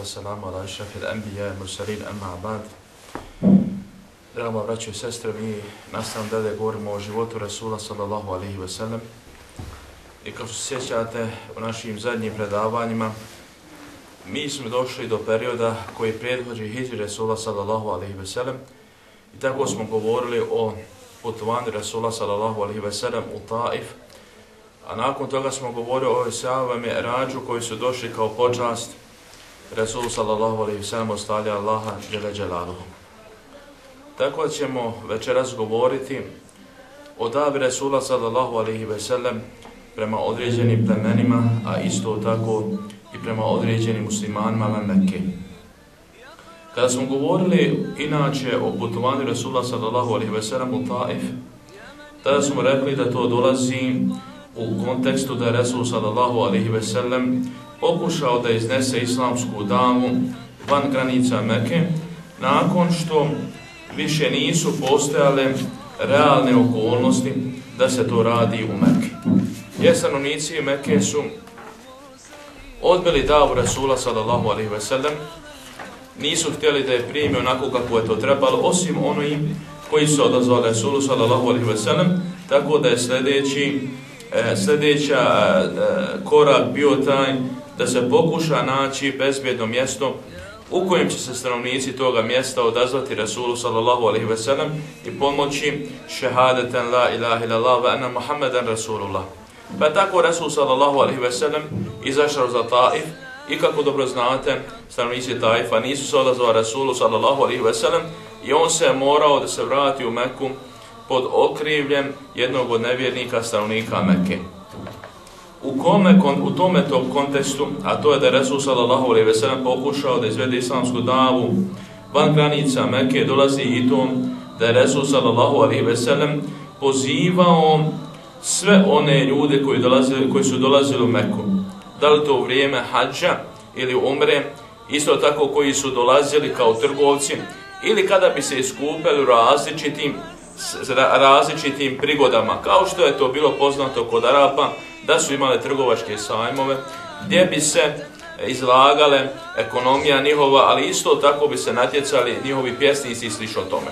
wassalamu ala išrafil anbiya i mursalin amma abad. Dragoma braćo i sestre, mi nastavno dalje govorimo o životu Rasula sallallahu alaihi wa sallam. I kao što se sjećate u našim zadnjim predavanjima, mi smo došli do perioda koji predhođi hijri Rasula sallallahu alaihi wa sallam. I tako smo govorili o putovanju Rasula sallallahu alaihi wa sallam u Taif, A nakon toga smo govorili o Isavama Rađu koji su došli kao počast Resul sallallahu alaihi sallam ostavlja Allaha džele dželaluhu. Tako ćemo večeras govoriti o davi Resula sallallahu alaihi sallam prema određenim plemenima, a isto tako i prema određenim muslimanima na Mekke. Kada smo govorili inače o putovanju Resula sallallahu alaihi sallam u Taif, tada smo rekli da to dolazi u kontekstu da je Resul sallallahu alaihi ve sellem pokušao da iznese islamsku davu van granica Mekke nakon što više nisu postojale realne okolnosti da se to radi u Mekke. Jesanovnici Mekke su odbili davu Rasula sallallahu alaihi ve sellem nisu htjeli da je primi onako kako je to trebalo, osim oni koji su odazvali Rasulu sallallahu alaihi ve sellem, tako da je sljedeći e, sljedeća e, e, korak bio taj da se pokuša naći bezbjedno mjesto u kojem će se stanovnici toga mjesta odazvati Rasulu sallallahu alaihi ve sellem i pomoći šehadeten la ilaha illallah wa anna Muhammeden rasulullah. Pa tako Rasul sallallahu alaihi ve sellem izašao za Taif i kako dobro znate, stanovnici Taifa nisu se odazvali Rasulu sallallahu alaihi ve sellem i on se morao da se vrati u Meku pod okrivljem jednog od nevjernika stanovnika Mekke. U, kome, u tome tom kontekstu, a to je da je Resul sallallahu alaihi ve sellem pokušao da izvede islamsku davu van granica Mekke, dolazi i to da je Resul sallallahu alaihi ve sellem pozivao sve one ljude koji, dolaze, koji su dolazili u Mekku. Da li to vrijeme hađa ili umre, isto tako koji su dolazili kao trgovci, ili kada bi se iskupili u različitim različitim prigodama, kao što je to bilo poznato kod Arapa, da su imale trgovačke sajmove, gdje bi se e, izlagale ekonomija njihova, ali isto tako bi se natjecali njihovi pjesnici i slično tome.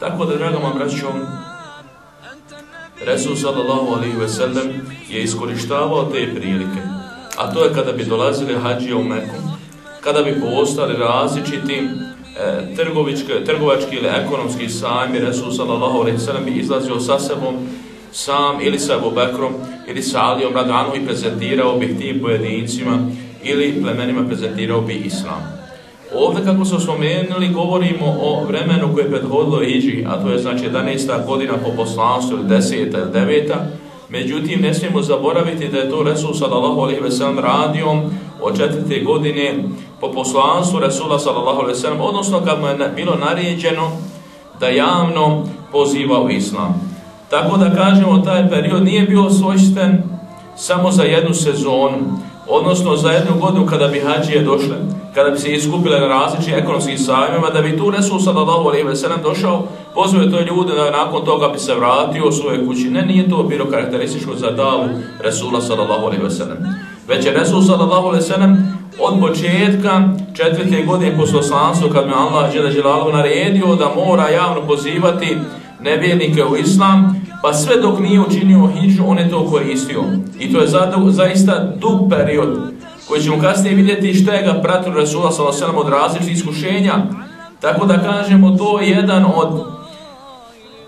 Tako da, draga obraćom, Resul sallallahu alaihi ve sellem je iskorištavao te prilike. A to je kada bi dolazili hađije u Meku, kada bi postali različiti e, trgovičke, trgovački ili ekonomski sajmi, Resul sallallahu alaihi ve sellem bi izlazio sa sebom sam ili sa Abu Bekrom ili sa Alijom Radanu i prezentirao bi tim pojedincima ili plemenima prezentirao bi Islam. Ovdje kako smo spomenuli, govorimo o vremenu koje je prethodilo Iđi, a to je znači 11. godina po poslanstvu ili 10. ili 9. Međutim, ne smijemo zaboraviti da je to Resul sallallahu alaihi ve sellem radio od četvrte godine po poslanstvu Resula sallallahu alaihi ve sellem, odnosno kad mu je bilo naređeno da javno poziva u Islam. Tako da kažemo, taj period nije bio svojsten samo za jednu sezonu, odnosno za jednu godinu kada bi hađije došle, kada bi se iskupile na različnim ekonomskim sajmima, da bi tu Resul sallallahu alaihi ve sellem došao, pozvao to ljude da nakon toga bi se vratio u svoje kući. Ne, nije to bilo karakteristično za davu Resula sallallahu alaihi ve sellem. Već je Resul sallallahu alaihi ve sellem od početka četvrte godine poslanstva kad mi Allah žele želalu naredio da mora javno pozivati nevjernike u islam, pa sve dok nije učinio hijđu, on je to koristio. I to je zaista dug period koji ćemo kasnije vidjeti što je ga pratio Rasula s.a.v. od različitih iskušenja. Tako da kažemo, to je jedan od,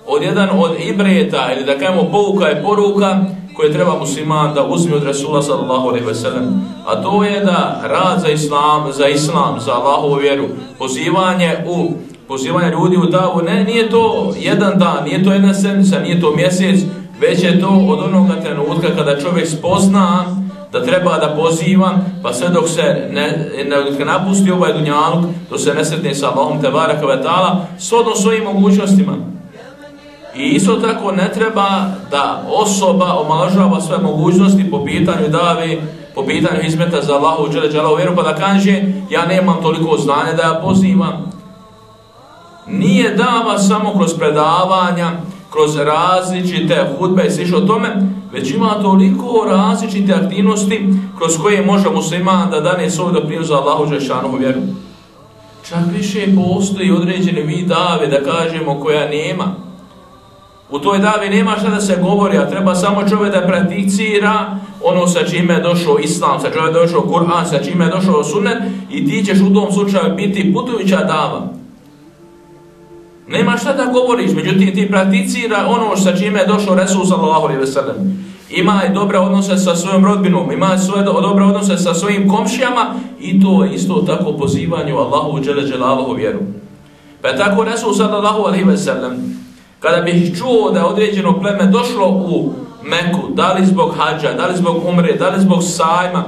od jedan od ibreta, ili da kažemo pouka i poruka, koje treba musliman da uzme od Rasula sellem. A to je da rad za islam, za islam, za Allahovu vjeru, pozivanje u pozivanja ljudi u davu, ne, nije to jedan dan, nije to jedna sedmica, nije to mjesec, već je to od onoga trenutka kada čovjek spozna da treba da poziva, pa sve dok se ne, ne napusti ovaj dunjaluk, to se nesretne sa Allahom te baraka vetala, s odnom svojim mogućnostima. I isto tako ne treba da osoba omalažava sve mogućnosti po pitanju davi po pitanju izmeta za Allahu u Đele vjeru, pa da kaže ja nemam toliko znanja da ja pozivam. Nije dava samo kroz predavanja, kroz različite hudbe i slično tome, već ima toliko različite aktivnosti kroz koje može musliman da dane svoj doprinju za Allahu Đelešanovu vjeru. Čak više postoji određene vid dave da kažemo koja nema. U toj davi nema šta da se govori, a treba samo čovjek da prakticira ono sa čime je došao Islam, sa čime je došao Kur'an, sa čime je došao Sunnet i ti ćeš u tom slučaju biti putujuća dava. Nema šta da govoriš, međutim ti prakticira ono sa čime je došao Resul sallallahu alaihi ve sellem. Ima dobre odnose sa svojom rodbinom, ima svoje dobre odnose sa svojim komšijama i to je isto tako pozivanje u Allahu džele dželaluhu vjeru. Pa tako Resul sallallahu alaihi ve sellem, kada bih čuo da je određeno pleme došlo u Meku, da li zbog hađa, da li zbog umre, da li zbog sajma,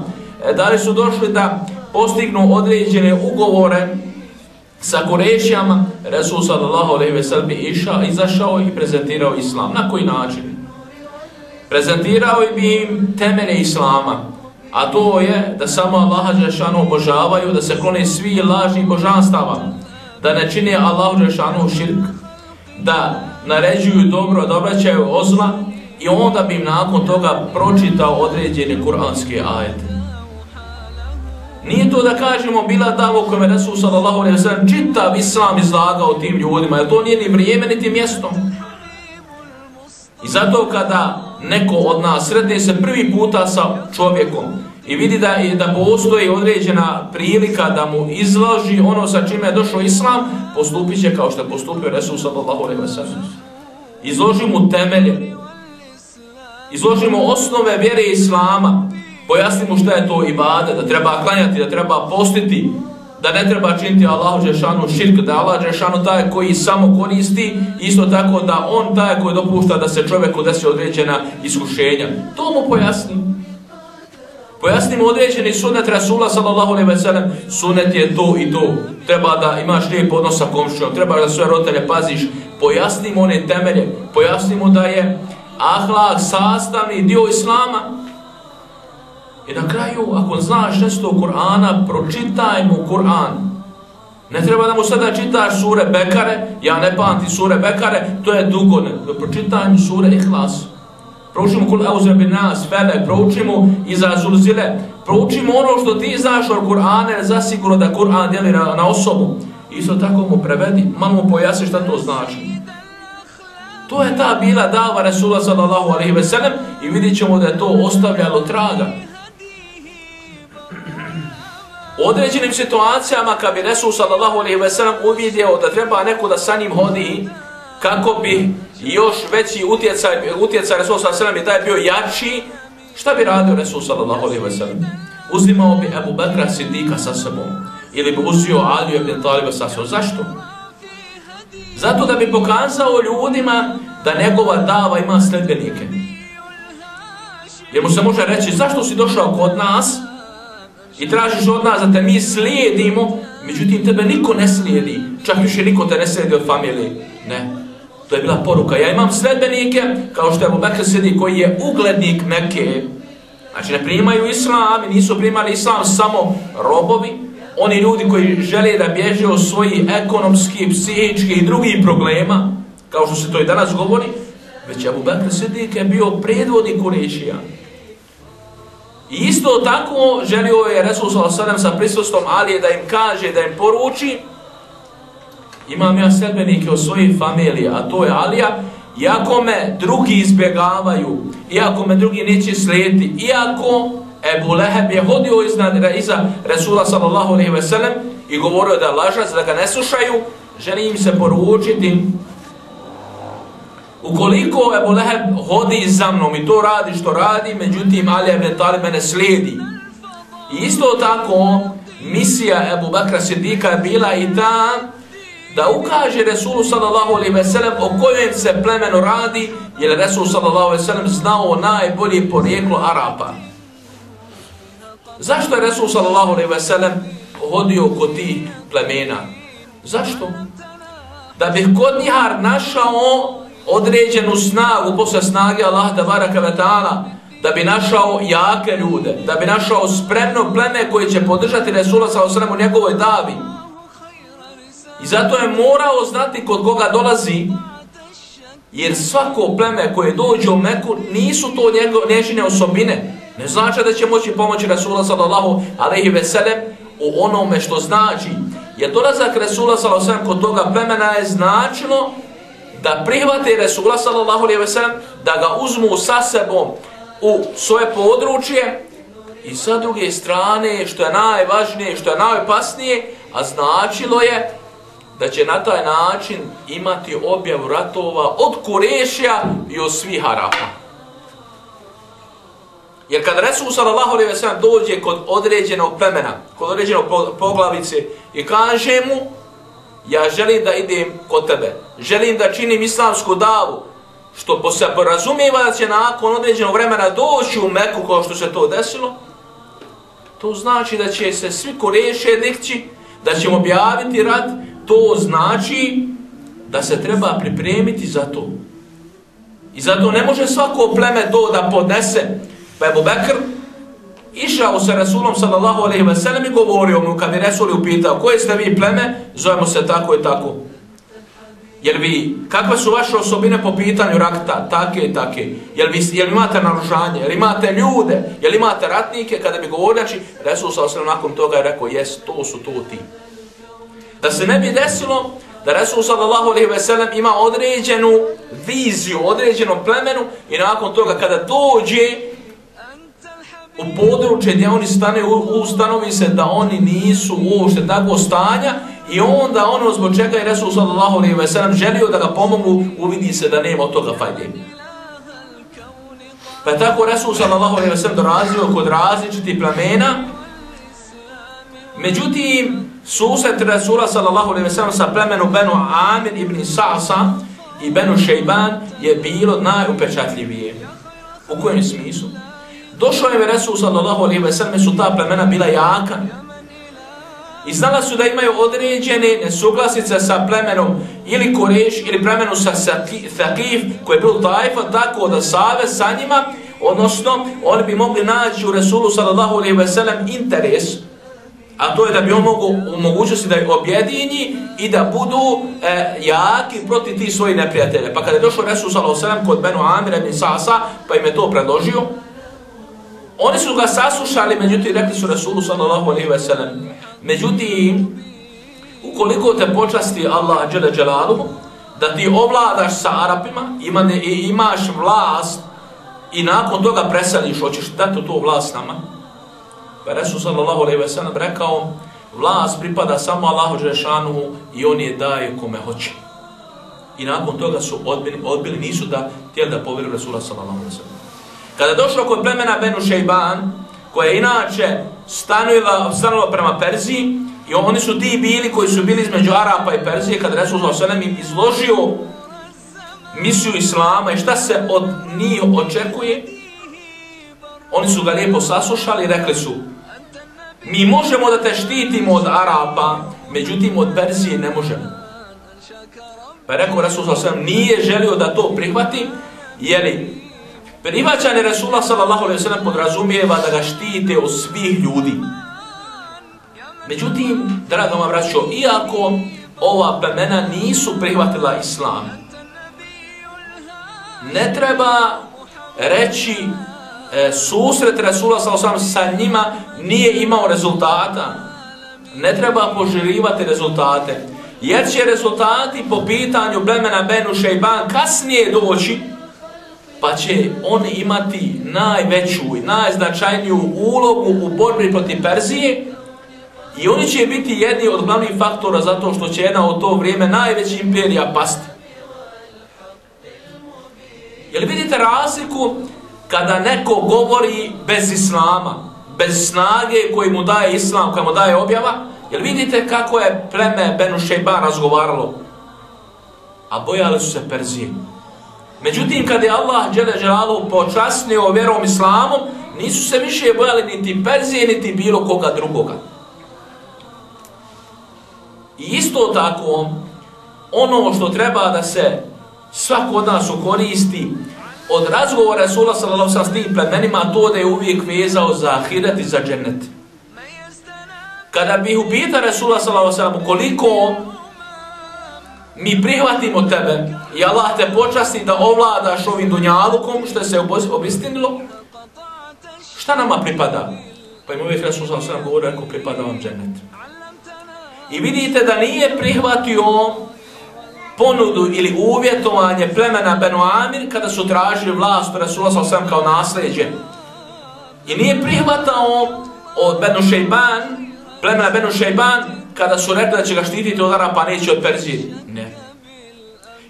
e, da li su došli da postignu određene ugovore sa Kurešijama, Resul sallallahu alaihi ve sellem išao izašao i prezentirao Islam. Na koji način? Prezentirao bi im temene Islama, a to je da samo Allaha Đelešanu obožavaju, da se klone svi lažni božanstava, da ne čine Allahu Đelešanu širk, da naređuju dobro, da obraćaju ozla i onda bi im nakon toga pročitao određene kuranske ajete. Nije to da kažemo bila davo kome Resul sallallahu alaihi wa sallam čitav islam izlagao tim ljudima, jer to nije ni vrijeme, ni tim mjestom. I zato kada neko od nas sretne se prvi puta sa čovjekom i vidi da je da postoji određena prilika da mu izlaži ono sa čime je došao islam, postupit će kao što je postupio Resul sallallahu alaihi wa sallam. Izloži mu temelje, izloži mu osnove vjere islama, pojasni mu šta je to ibade, da treba klanjati, da treba postiti, da ne treba činiti Allahu Đešanu širk, da Allah Đešanu taj koji samo koristi, isto tako da on taj koji dopušta da se čovjeku desi određena iskušenja. To mu pojasni. Pojasni mu određeni sunet Rasula sallallahu alaihi ve sellem, sunet je to i to. Treba da imaš lijep odnos sa komšćom, treba da svoje roditelje paziš. Pojasni mu one temelje, pojasni mu da je ahlak sastavni dio Islama, I na kraju, ako znaš nešto Kur'ana, pročitaj mu Kur'an. Ne treba da mu sada čitaš sure Bekare, ja ne pamti sure Bekare, to je dugo, ne. pročitaj mu sure Ihlas. Proučimo kul auze bin nas, fele, prouči mu iza zulzile, prouči mu ono što ti znaš od Kur'ana, zasigurno da Kur'an djeli na, na osobu. Isto tako mu prevedi, malo mu pojasni šta to znači. To je ta bila dava Resula sallallahu alaihi ve sellem i vidit ćemo da je to ostavljalo traga određenim situacijama kad bi Resul sallallahu alaihi ve sellem uvidio da treba neko da sa njim hodi kako bi još veći utjecaj, utjecaj Resul sallallahu alaihi ve sellem i taj bio jači, šta bi radio Resul sallallahu alaihi ve sellem? Uzimao bi Ebu Bekra Sidika sa sobom ili bi uzio Aliju ibn Taliba sa sobom. Zašto? Zato da bi pokazao ljudima da njegova dava ima sledbenike. Jer mu se može reći, zašto si došao kod nas, i tražiš od nas da te mi slijedimo, međutim tebe niko ne slijedi, čak više niko te ne slijedi od familije. Ne, to je bila poruka. Ja imam sledbenike, kao što je Abu Bekr slijedi, koji je uglednik Mekke. Znači ne primaju islam, nisu primali islam samo robovi, oni ljudi koji žele da bježe od svojih ekonomskih, psihičkih i drugih problema, kao što se to i danas govori, već Abu Bakr slijedi je bio predvodnik Kurešija. I isto tako želio je Resul s.a.v. sa prisustvom Alije da im kaže, da im poruči imam ja sedbenike u svojih familije, a to je Alija, iako me drugi izbjegavaju, iako me drugi neće slijediti, iako Ebu Leheb je hodio iznad, iza Resula sallallahu alaihi ve sellem i govorio da lažac, da ga ne slušaju, želim im se poručiti Ukoliko Ebu Leheb hodi za mnom i to radi što radi, međutim Ali ibn Talib mene slijedi. I isto tako, misija Ebu Bakra Sidika je bila i ta da ukaže Resulu sallallahu alaihi ve sellem o kojem se plemenu radi, jer Resul sallallahu alaihi ve sellem znao najbolje porijeklo Arapa. Zašto je Resul sallallahu alaihi ve sellem hodio kod tih plemena? Zašto? Da bih kod njihar našao određenu snagu posle snage Allah da baraka vetala da bi našao jake ljude, da bi našao spremno pleme koje će podržati Resula sa osrem u njegovoj davi. I zato je morao znati kod koga dolazi, jer svako pleme koje dođe u Meku nisu to njego, nežine osobine. Ne znači da će moći pomoći Resula sallallahu alaihi veselem u onome što znači. Jer dolazak Resula sallallahu alaihi veselem kod toga plemena je značilo da prihvate Resula sallallahu alaihi veselem, da ga uzmu sa sebom u svoje područje i sa druge strane, što je najvažnije, što je najopasnije, a značilo je da će na taj način imati objavu ratova od Kurešija i od svih Arapa. Jer kad Resul sallallahu alejhi ve sellem dođe kod određenog plemena, kod određenog poglavice i kaže mu ja želim da idem kod tebe, želim da činim islamsku davu, što se porazumijeva da će nakon određenog vremena doći u Meku kao što se to desilo, to znači da će se svi koreše nekći, da ćemo objaviti rad, to znači da se treba pripremiti za to. I zato ne može svako pleme to da podnese. Pa je Bubekr išao sa Rasulom sallallahu alaihi wa sallam i govorio mu kad je Rasul upitao koje ste vi pleme, zovemo se tako i tako. Jel vi, kakve su vaše osobine po pitanju rakta, take i take? Jel vi, jel imate naružanje, jel imate ljude, jel imate ratnike? Kada bi govorio, znači, Resul sa osnovno nakon toga je rekao, jes, to su to ti. Da se ne bi desilo da Resul sallallahu alaihi ve sellem ima određenu viziju, određenu plemenu i nakon toga kada dođe u područje gdje oni stane, ustanovi se da oni nisu uopšte tako stanja i onda ono zbog čega je Resul sallallahu alaihi ve sellem želio da ga pomogu, uvidi se da nema od toga fajde. Pa je tako Resul sallallahu alaihi ve sellem dorazio kod različitih plemena, međutim, susret Resula sallallahu alaihi ve sellem sa plemenu Benu Amir ibn Sa'sa i Benu Šejban je bilo najupečatljivije. U kojem smislu? Došao je Resul sallallahu alaihi ve sellem, su ta plemena bila jaka. I znala su da imaju određene nesuglasice sa plemenom ili Koreš ili plemenu sa Thaqif koji je bilo tajfa, tako da save sa njima, odnosno oni bi mogli naći u Resulu sallallahu alaihi ve sellem interes, a to je da bi on mogu u mogućnosti da ih objedini i da budu e, jaki protiv ti svojih neprijatelja. Pa kada je došao Resul sallallahu alaihi ve sellem kod Benu Amira ibn Sasa, pa im je to predložio, Oni su ga saslušali, međutim, rekli su Rasulu sallallahu alaihi ve sellem, Međutim, ukoliko te počasti Allah džele dželalu, da ti ovladaš sa Arapima, ima ne, imaš vlast i nakon toga preseliš, hoćeš dati tu vlast nama. Pa Rasul sallallahu alaihi ve sellem rekao, vlast pripada samo Allahu dželešanu i on je daje kome hoće. I nakon toga su odbili, odbili nisu da tijeli da povjeru Rasula sallallahu alaihi ve sellem. Kada došlo kod plemena Benu Šejban, koja je inače stanovila, stanovila prema Perziji, i oni su ti bili koji su bili između Arapa i Perzije, kada Resul Sallam im izložio misiju Islama i šta se od njih očekuje, oni su ga lijepo saslušali i rekli su, mi možemo da te štitimo od Arapa, međutim od Perzije ne možemo. Pa je rekao Resul Sallam, nije želio da to prihvati, jeli Prihvaćanje Resula sallallahu alaihi sallam podrazumijeva da ga štite od svih ljudi. Međutim, drago vam vraćo, iako ova plemena nisu prihvatila islam, ne treba reći e, susret Resula sallallahu alaihi sallam sa njima nije imao rezultata. Ne treba poželivati rezultate. Jer će rezultati po pitanju plemena Benu Šejban kasnije doći pa će on imati najveću i najznačajniju ulogu u borbi protiv Perzije i oni će biti jedni od glavnih faktora zato što će jedna od to vrijeme najveća imperija pasti. Jel vidite razliku kada neko govori bez islama, bez snage koji mu daje islam, koja mu daje objava, jel vidite kako je pleme Benu Šejba razgovaralo? A bojali su se Perzije. Međutim, kad je Allah džele dželalu počasnio vjerom islamom, nisu se više bojali niti Perzije, niti bilo koga drugoga. I isto tako, ono što treba da se svako od nas ukoristi od razgovora Resula sallallahu sa s tim plemenima to da je uvijek vezao za ahiret i za džennet. Kada bi upita Resula sallallahu sallam koliko mi prihvatimo tebe i Allah te počasti da ovladaš ovim dunjalukom što se obistinilo, šta nama pripada? Pa im uvijek Resul sam sam govorio ako pripada vam džennet. I vidite da nije prihvatio ponudu ili uvjetovanje plemena Benu Amir kada su tražili vlast Rasula sa osam kao nasljeđe. I nije prihvatao od Benu Šejban, plemena Benu Šejban, kada su rekli da će ga štititi od Arapa, neće od Perzije. Ne.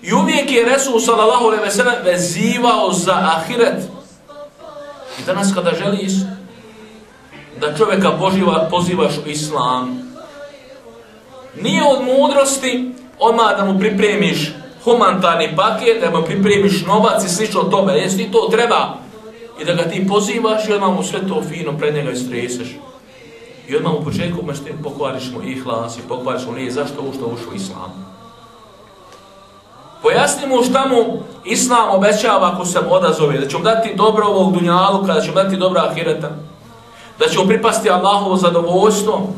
I uvijek je Resul sallallahu alaihi ve sellem vezivao za ahiret. I danas kada želiš da čovjeka poživa, pozivaš u islam, nije od mudrosti odmah da mu pripremiš humanitarni paket, da mu pripremiš novac i slično tome, jesi ti to treba i da ga ti pozivaš i odmah mu sve to fino pred njega istreseš. I odmah u početku mašte, pokvariš mu ihlas i pokvariš mu nije zašto ušto ušao islam. Pojasni mu šta mu islam obećava ako se odazove, da će mu dati dobro ovog dunjaluka, da će mu dati dobra ahireta, da će mu pripasti Allahovo zadovoljstvo,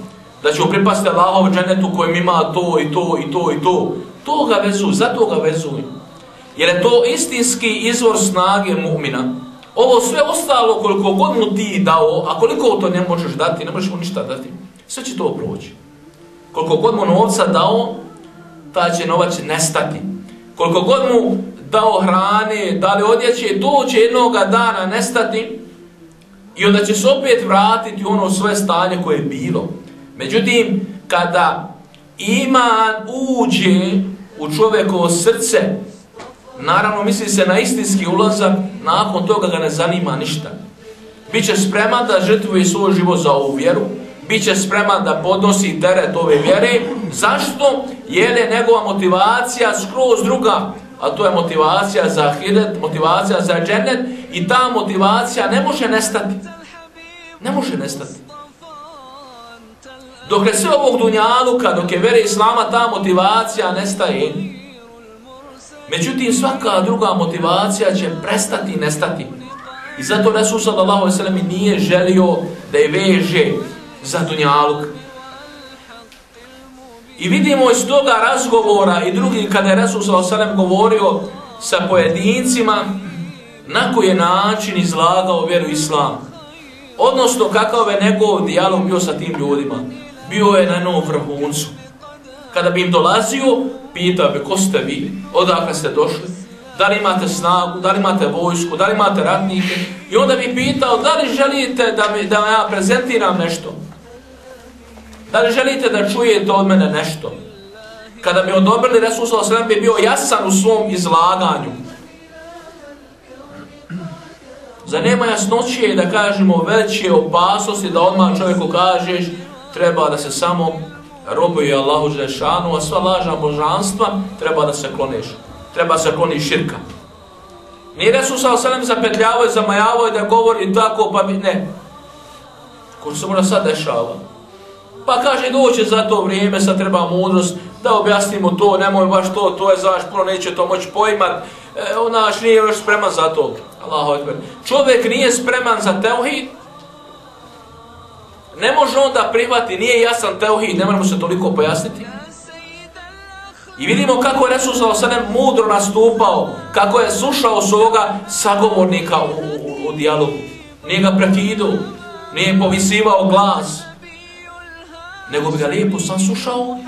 da će mu pripasti Allahov dženetu kojem ima to i to i to i to. To ga vezuj, zato ga vezuj. Jer je to istinski izvor snage mu'mina. Ovo sve ostalo koliko god mu ti dao, a koliko to ne možeš dati, ne možeš mu ništa dati, sve će to proći. Koliko god mu novca dao, ta će novac nestati. Koliko god mu dao hrane, da li odjeće, to će jednog dana nestati i onda će se opet vratiti ono sve stanje koje je bilo. Međutim, kada iman uđe u čovjekovo srce, naravno misli se na istinski ulazak, nakon toga ga ne zanima ništa. Biće spreman da žrtvuje svoj život za ovu vjeru, biće spreman da podnosi teret ove vjere. Zašto? Jer je njegova motivacija skroz druga, a to je motivacija za hiret, motivacija za džennet i ta motivacija ne može nestati. Ne može nestati. Dok je sve ovog dunjaluka, dok je vere Islama, ta motivacija nestaje. Međutim, svaka druga motivacija će prestati i nestati. I zato Resul sallallahu alaihi sallam nije želio da je veže za dunjaluk. I vidimo iz toga razgovora i drugi kada je Resul sallallahu alaihi sallam govorio sa pojedincima na koji je način izlagao vjeru Islam. Odnosno kakav je njegov dijalog bio sa tim ljudima bio je na jednom vrhuncu. Kada bi im dolazio, pitao bi ko ste vi, odakle ste došli, da li imate snagu, da li imate vojsku, da li imate ratnike. I onda bi pitao da li želite da, mi, da ja prezentiram nešto. Da li želite da čujete od mene nešto. Kada bi odobrili Resul S.A.V. bi bio jasan u svom izlaganju. Za nema jasnoće da kažemo veće opasnosti da odmah čovjeku kažeš treba da se samo robuje Allahu Đelešanu, a sva lažna božanstva treba da se kloneš. Treba se kloni širka. Nije Resul sa osanem zapetljavao i zamajavao i da govori tako, pa bi ne. Ko se mora sad dešava. Pa kaže, doće za to vrijeme, sad treba mudrost, da objasnimo to, nemoj baš to, to je zaš, puno neće to moći pojmat, e, onaš nije još spreman za to. Allahu ekber. Čovjek nije spreman za teuhid, ne može on da prihvati, nije jasan teuhid, ne moramo se toliko pojasniti. I vidimo kako je Resul Salosanem mudro nastupao, kako je slušao svoga sagovornika u, u, u dijalogu. Nije ga prekidu, nije povisivao glas, nego bi ga lijepo saslušao,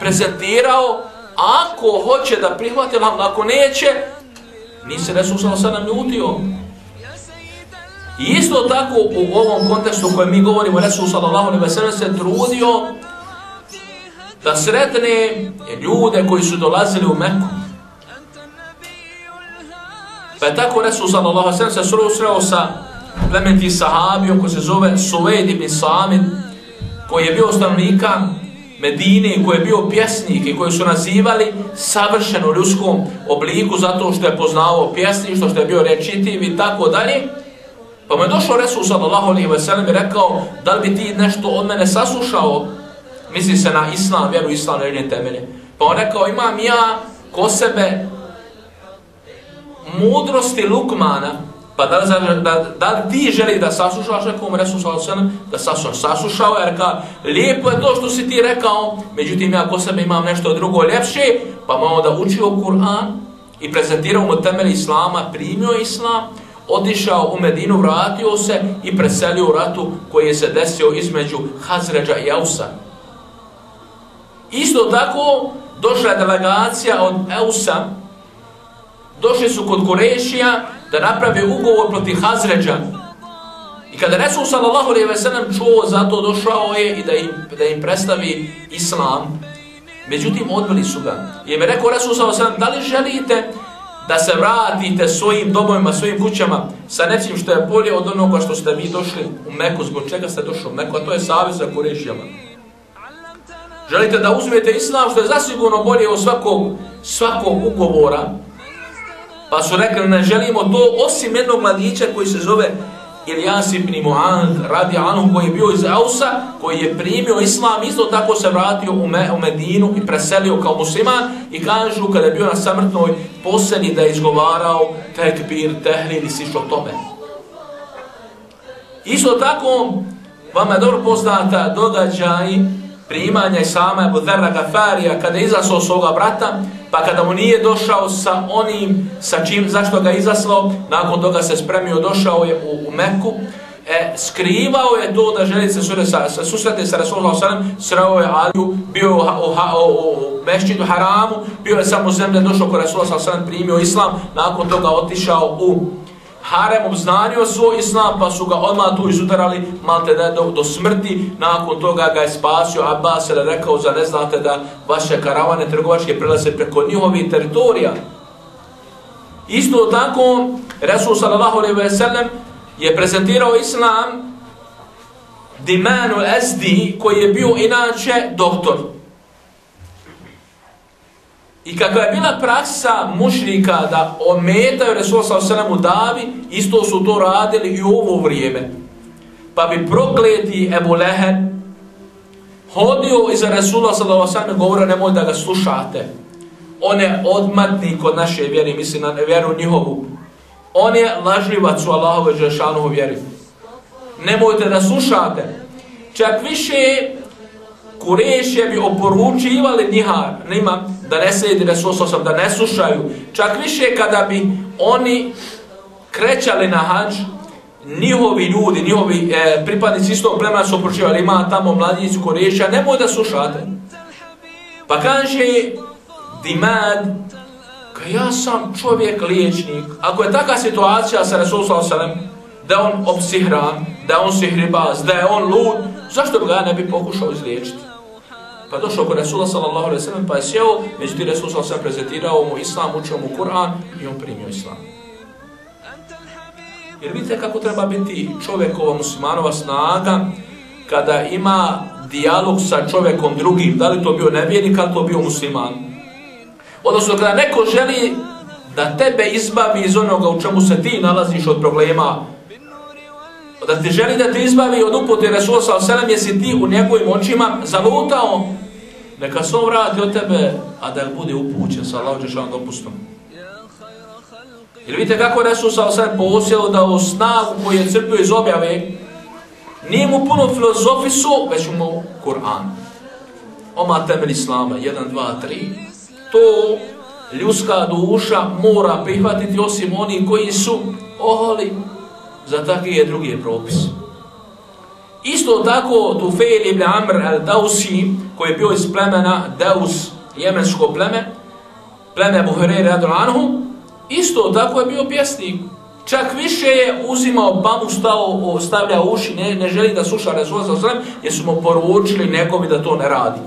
prezentirao, ako hoće da prihvati, ako neće, se Resul Salosanem ljutio, I isto tako u ovom kontekstu u kojem mi govorimo, Resul sallallahu alaihi wa sallam se trudio da sretne ljude koji su dolazili u Meku. Pa je tako Resul sallallahu alaihi wa sallam se sreo sa plementi sahabijom koji se zove Suvejd ibn Samid, koji je bio stanovnika Medine, koji je bio pjesnik i koji su nazivali savršeno ljudskom obliku zato što je poznao pjesništvo, što je bio rečitiv i tako dalje. Pa mu je došao Resul sallallahu alaihi wa sallam i rekao da li bi ti nešto od mene saslušao? Misli se na islam, vjeru islam, ne temelje. Pa on rekao imam ja ko sebe mudrosti Lukmana, pa da, da, da, da ti želi da saslušaš nekom Resul sallallahu da saslušaš, saslušao, jer ka, lijepo je to što si ti rekao, međutim ja ko sebe imam nešto drugo ljepše, pa malo da učio Kur'an i prezentirao mu temelj Islama, primio Islam, odišao u Medinu, vratio se i preselio u ratu koji je se desio između Hazređa i Eusa. Isto tako, došla je delegacija od Eusa, došli su kod Kurešija da naprave ugovor protiv Hazređa. I kada Resul sallallahu alaihi ve sellem čuo za to, došao je i da im, da im predstavi Islam. Međutim, odbili su ga. I mi rekao Resul sallallahu alaihi ve sellem, da li želite da se vratite svojim domovima, svojim kućama sa nečim što je bolje od onoga što ste vi došli u Meku, zbog čega ste došli u Meku, a to je savjez sa Kurešijama. Želite da uzmete islam što je zasigurno bolje od svakog, svakog ugovora, pa su rekli ne želimo to osim jednog mladića koji se zove Ilijas ibn Mu'ad radi Anhu koji je bio iz Ausa, koji je primio islam, isto tako se vratio u, Me, u Medinu i preselio kao musliman i kažu kada je bio na samrtnoj poseni da je izgovarao tekbir, tehlil i sišlo tome. Isto tako, vam je dobro poznata događaj primanja i sama Ebu Dharra Gafarija kada je izaslao svoga brata, pa kada mu nije došao sa onim sa čim, zašto ga izaslo, nakon toga se spremio, došao je u, u Meku, e, skrivao je to da želi se susreti sa Rasulullah sallam, sreo je Aliju, bio u, u, u, u mešćidu Haramu, bio je samo zemlje, došao kod Rasulullah sallam, primio Islam, nakon toga otišao u harem obznanio svoj islam, pa su ga odmah tu izudarali, malte da do, do smrti, nakon toga ga je spasio Abbas, jer je rekao, za ne znate da vaše karavane trgovačke prelaze preko njihovih teritorija. Isto tako, Resul sallallahu alaihi ve sellem je prezentirao islam Dimanu Esdi, koji je bio inače doktor. I kako je bila praksa mušnika da ometaju Resul sa osanem u davi, isto su to radili i u ovo vrijeme. Pa bi prokleti Ebu Leher hodio iza Resula sa osanem govorio nemoj da ga slušate. On je odmatnik od naše vjeri, misli na vjeru njihovu. On je lažljivac u Allahove Žešanovu vjeri. Nemojte da slušate. Čak više Kurešije bi oporučivali njiha, nima, da ne sedi Resul sam, da ne slušaju. Čak više kada bi oni krećali na hađ, njihovi ljudi, njihovi e, pripadnici istog plemena su oporučivali, ima tamo mladicu Kurešija, nemoj da slušate. Pa kaže Dimad, ka ja sam čovjek liječnik, ako je taka situacija sa Resul sam, da on obsihran, da on sihribaz, da je on lud, zašto bi ga ne bi pokušao izliječiti? Pa došao kod Resula sallallahu alaihi sallam pa je sjeo, međutim Resul sallallahu alaihi prezentirao mu islam, učio mu Kur'an i on primio islam. Jer vidite kako treba biti čovjekova muslimanova snaga kada ima dijalog sa čovjekom drugim, da li to bio nevjernik, ali to bio musliman. Odnosno kada neko želi da tebe izbavi iz onoga u čemu se ti nalaziš od problema, da ti želi da te izbavi od upute Resula sallallahu alaihi jesi ti u njegovim očima zalutao, neka se on vrati od tebe, a da bude upućen sa Allahom Đešan dopustom. Jer vidite kako Resul sa osam posjelo da u snagu koju je crpio iz objave, nije mu puno filozofisu, već mu Kur'an. Oma temelj Islama, 1, 2, 3. To ljudska duša mora prihvatiti osim oni koji su oholi za takve je drugi. Isto tako Tufail ibn Amr al-Dausi, koji je bio iz plemena Daus, jemensko pleme, pleme Buhari Adolanhu, isto tako je bio pjesnik. Čak više je uzimao, pa mu stao, stavlja uši, ne, ne želi da sluša Resulat sa svem, jer su mu poručili nekovi da to ne radi.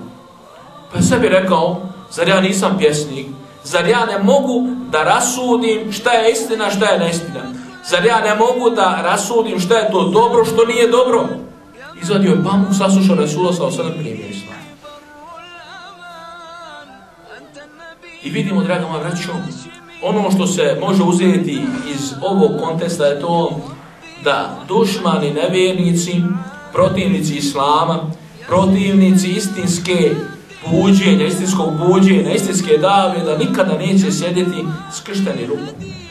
Pa se bi rekao, zar ja nisam pjesnik, zar ja ne mogu da rasudim šta je istina, šta je neistina. Zar ja ne mogu da rasudim šta je to dobro, što nije dobro? Izvadio je pamuk, saslušao Resula sa osam primjer islam. I vidimo, draga moja braćo, ono što se može uzeti iz ovog kontesta je to da dušmani nevjernici, protivnici islama, protivnici istinske buđenja, istinskog buđenja, istinske dave, da nikada neće sjediti skršteni ruku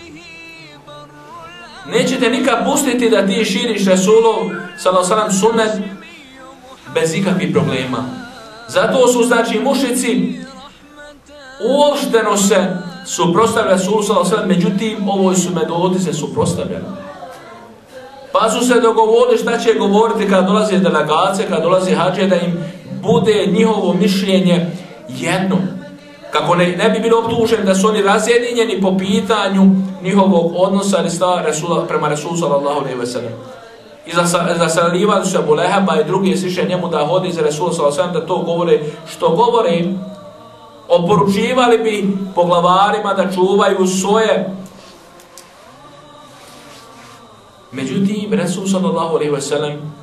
nećete nikad pustiti da ti širiš Resulov sallallahu sunnet bez ikakvih problema. Zato su znači mušici uopšteno se suprostavljali Resulov sallallahu međutim ovoj su metodi se suprostavljali. Pa su se dogovorili šta će govoriti kad dolazi delegacije, kad dolazi hađe, da im bude njihovo mišljenje jedno. Kako ne, ne bi bilo optužen da su oni razjedinjeni po pitanju njihovog odnosa ili stava Resula, prema Resulu sallallahu alaihi wa sallam. I zasalivali su Abu Leheba i drugi siše njemu da hodi za Resulu sallallahu alaihi wa sallam da to govore što govore. Oporučivali bi poglavarima da čuvaju svoje Međutim, Resul sallallahu alaihi wa sallam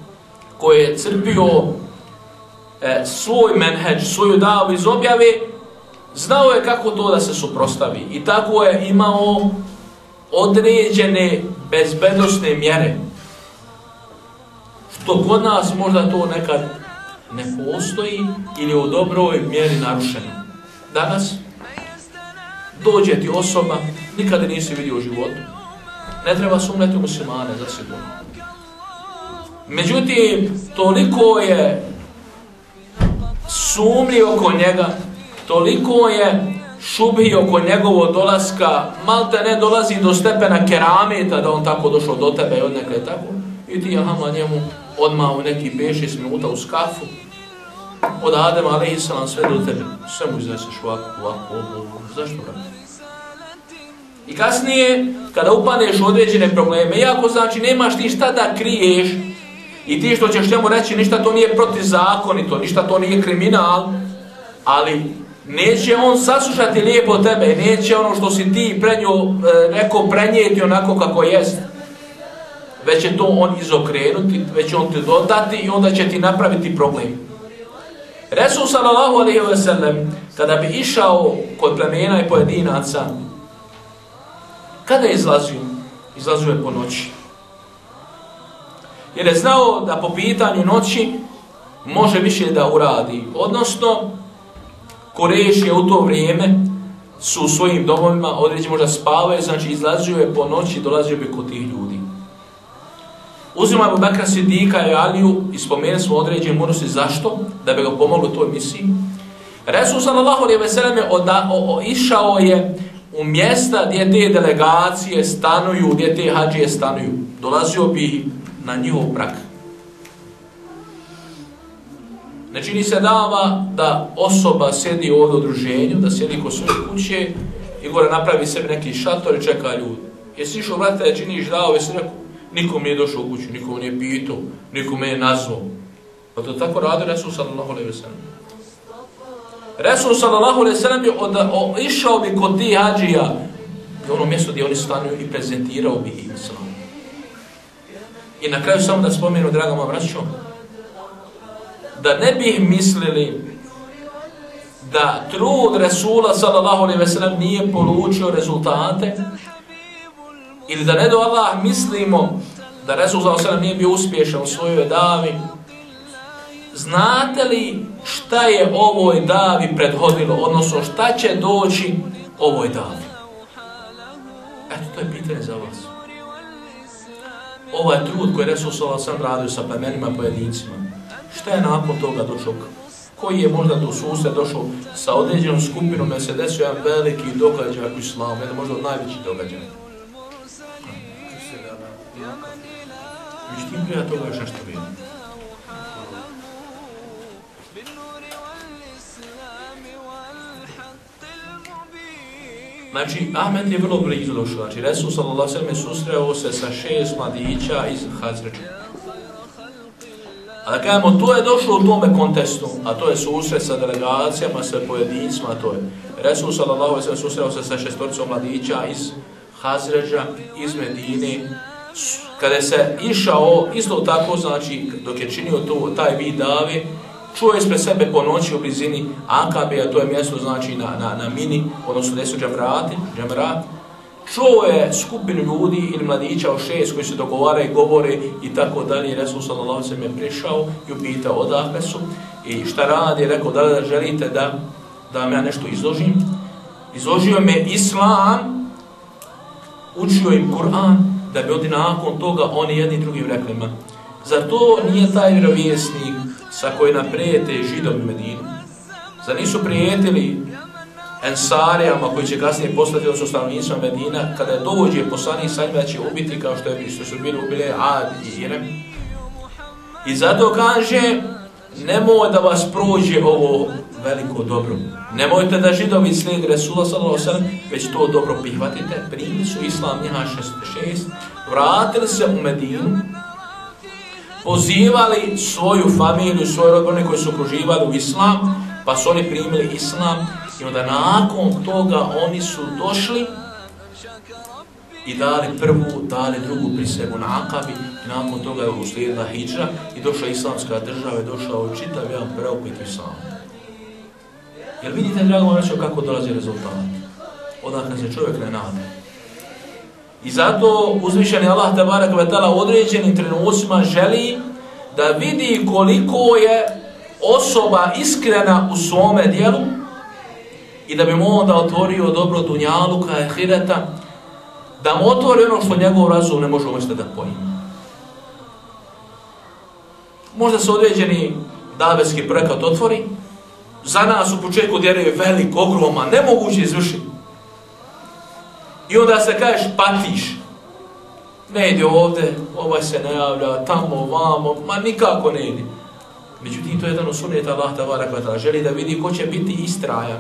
koji je crpio e, svoj menheđ, svoju davu iz objave, znao je kako to da se suprostavi. I tako je imao određene bezbednostne mjere. Što kod nas možda to nekad ne postoji ili u dobroj mjeri narušeno. Danas dođe ti osoba, nikada nisi vidio u životu. Ne treba sumneti muslimane, za sigurno. Međutim, toliko je sumnji oko njega, toliko je šubi oko njegovo dolaska, malte ne dolazi do stepena kerameta da on tako došao do tebe i odnekle tako. I ti jahama njemu odmah u neki 5-6 minuta u skafu, od Adema, ali islam, sve do tebe, sve mu izneseš ovako, ovako, ovako, zašto brate? I kasnije, kada upaneš u određene probleme, iako znači nemaš ti šta da kriješ, i ti što ćeš njemu reći, ništa to nije protizakonito, ništa to nije kriminal, ali neće on saslušati lijepo tebe, neće ono što si ti prenio, e, neko prenijeti onako kako jest, već će to on izokrenuti, već će on te dodati i onda će ti napraviti problem. Resul sallallahu alaihi wa sallam, kada bi išao kod plemena i pojedinaca, kada je izlazio? Izlazio je po noći. Jer je znao da po pitanju noći može više da uradi. Odnosno, Koreš je u to vrijeme su u svojim domovima određe možda spavaju, znači izlazio je po noći dolazio bi kod tih ljudi. Uzimamo Abu Bakra Sidika i Aliju i spomenuli smo određene monosi zašto, da bi ga pomogli u toj misiji. Resul sallallahu alaihi ve sellem je oda, o, o, išao je u mjesta gdje te delegacije stanuju, gdje te hađije stanuju. Dolazio bi na njihov prag. Ne čini se dama da osoba sjedi u ovdje udruženju, da sjedi kod svoje kuće i gore napravi sebi neki šator i čeka ljudi. Jesi išao brate, da činiš dao, jesi rekao, nikom nije došao u kuću, nikom nije pitao, nikom nije nazvao. Pa to tako radi Resul sallallahu alaihi wa sallam. Resul sallallahu alaihi wa sallam je od, o, išao bi kod ti hađija i ono mjesto gdje oni stanuju i prezentirao bi im. I na kraju samo da spomenu, draga moja braćo, da ne bih mislili da trud Resula sallallahu alaihi ve sellem nije polučio rezultate ili da ne do Allah mislimo da Resul sallallahu alaihi nije bio uspješan u svojoj davi. Znate li šta je ovoj davi prethodilo odnosno šta će doći ovoj davi? Eto to je pitanje za vas. Ovaj trud koji Resul sallallahu alaihi ve sellem radio sa plemenima pojedincima šta je nakon toga došao, koji je možda do sused došao sa određenom skupinom, jer se desio jedan veliki događaj u islamu, jedan možda od najvećih događaja. Međutim, prije toga još nešto vidim. Znači, Ahmed je vrlo blizu došao. Znači, Resul sallallahu sallam je susreo se sa šest mladića iz Hazreća. A da kajemo, to je došlo u tome kontestu, a to je susret sa delegacijama, sa pojedincima, to je. Resul sallallahu alaihi sallam susreo se sa šestoricom mladića iz Hazređa, iz Medine, kada se išao, isto tako, znači, dok je činio to, taj vid davi, čuo je ispred sebe po noći u blizini Akabe, a to je mjesto, znači, na, na, na mini, odnosno gdje su džemrati, džemrati, čuo je skupinu ljudi ili mladića o šest koji se dogovaraju, govore i tako dalje. Resul sallallahu sallam je prišao i upitao odakle su i šta radi. Rekao da li želite da, da vam ja nešto izložim. Izložio me islam, učio im Kur'an, da bi oni nakon toga oni jedni drugim rekli ma. Zar to nije taj vjerovjesnik sa koji naprijete židovi Medinu? Zar nisu prijetili Ensarijama koji će kasnije poslati od stanovnicima Medina, kada je dođe poslanik sa njima će ubiti kao što, je, što su bili ubili Ad i Irem. I zato kaže, nemoj da vas prođe ovo veliko dobro. Nemojte da židovi slijed Resula sallallahu sallam, već to dobro prihvatite. Primili su Islam njeha 66, vratili se u Medinu, pozivali svoju familiju, svoje rodbine koji su okruživali u Islam, pa su oni primili Islam i onda nakon toga oni su došli i dali prvu, dali drugu prisegu na Akabi i nakon toga je uslijedila hijđa i došla islamska država i došla u čitav jedan preokvit islam. Jel vidite, drago vam reći, kako dolazi rezultat? Odakle se čovjek ne nada. I zato uzvišeni Allah tabarak vetala u određenim trenucima želi da vidi koliko je osoba iskrena u svome dijelu i da bi mu onda otvorio dobro dunjalu ka je hireta, da mu otvori ono što njegov razum ne može umjeti da pojima. Možda se određeni davetski projekat otvori, za nas u početku djere velik, ogroman, nemoguće izvršiti. I onda se kažeš, patiš. Ne ide ovdje, ovaj se ne javlja, tamo, vamo, ma nikako ne ide. Međutim, to je jedan osunet Allah tavara kvatala. Želi da vidi ko će biti istrajan,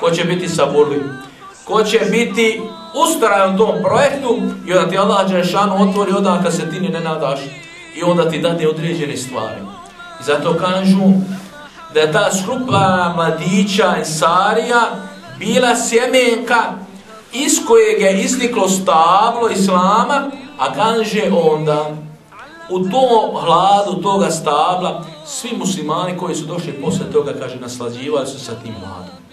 ko će biti saburli, ko će biti ustrajan tom projektu i onda ti Allah Đešanu otvori onda kad se ti ne nadaš i onda ti dade određene stvari. I zato kažu da je ta skrupa mladića Ensarija bila sjemenka iz kojeg je izniklo stablo Islama, a kaže onda u tom hladu toga stabla svi muslimani koji su došli posle toga, kaže, naslađivali su sa tim hladom.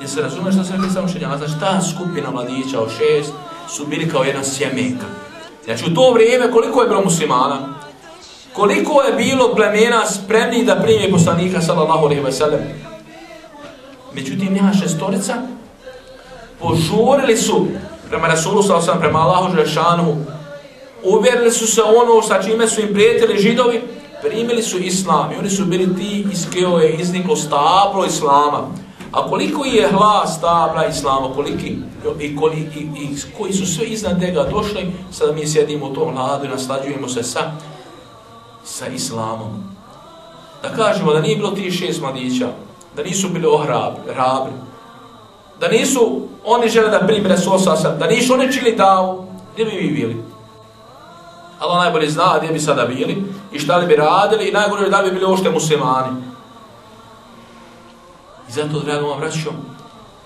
Jel se razume što se rekli samo? Znači, ta skupina mladića od šest su bili kao jedna sjemenka. Znači, u to vrijeme koliko je bilo muslimana? Koliko je bilo plemena spremni da primi poslanika, sallallahu alaihi wa sallam? Međutim, njeha šestorica požurili su prema Rasulu, sallallahu alaihi prema Allahu Žešanu, uvjerili su se ono sa čime su im prijetili židovi, primili su islam i oni su bili ti iz je izniklo stablo islama. A koliko je hlas tabla islama, koliki, i, koliki, i, i koji su sve iznad njega došli, sada mi sjedimo u tom hladu i naslađujemo se sa, sa islamom. Da kažemo da nije bilo ti šest mladića, da nisu bili ohrabri, hrabri, da nisu oni žele da primire sosa, da nisu oni čili davu, gdje bi vi bili? Allah najbolje zna gdje bi sada bili i šta li bi radili i najgore da bi bili ošte muslimani. I zato, drago vam vraćom,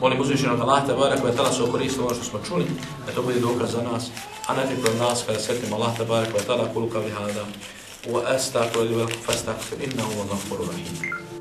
molim uzvišenog Allah, tabara, koja je tala se okoristila ono što smo čuli, da to bude dokaz za nas, a ne ti nas kada sretimo Allah, tabara, koja je tala kulu kao lihada, wa astakva li velku fastakfir, inna uva gafuru rahim.